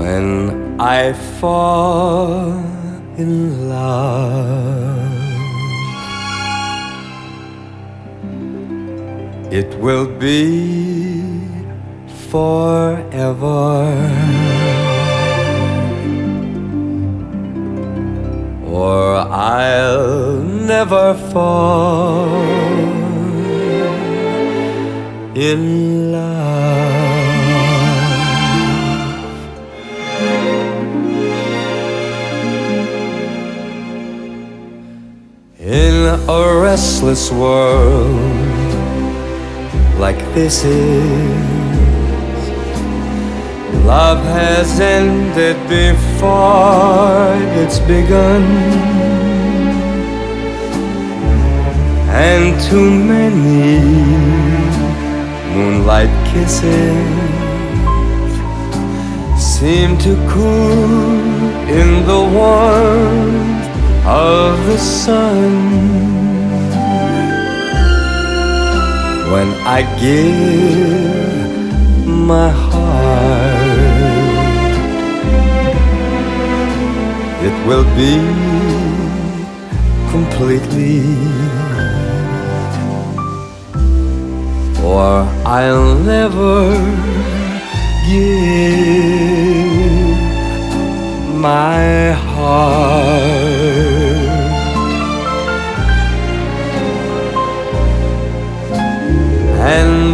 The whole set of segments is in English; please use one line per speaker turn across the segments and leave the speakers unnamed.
when I fall in love. It will be forever. or I'll never fall in love. A restless world like this is, love has ended before it's begun, and too many moonlight kisses seem to cool in the warmth of the sun. I give my heart, it will be completely, or I'll never give my heart.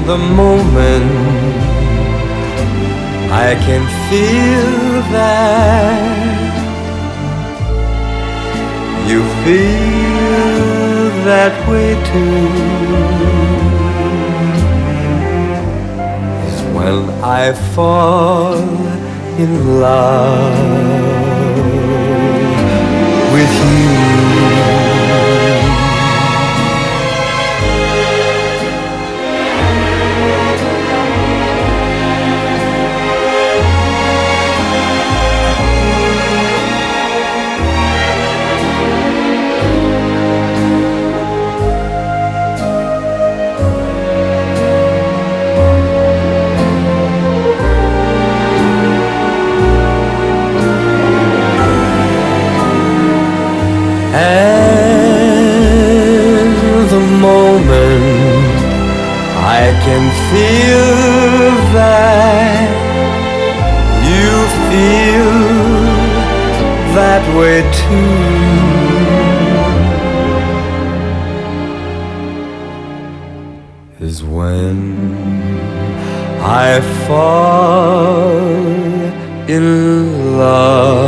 The moment. I can feel that. You feel that way too. Is when I fall in love with you. I can feel that you feel that way too. Is when I fall in love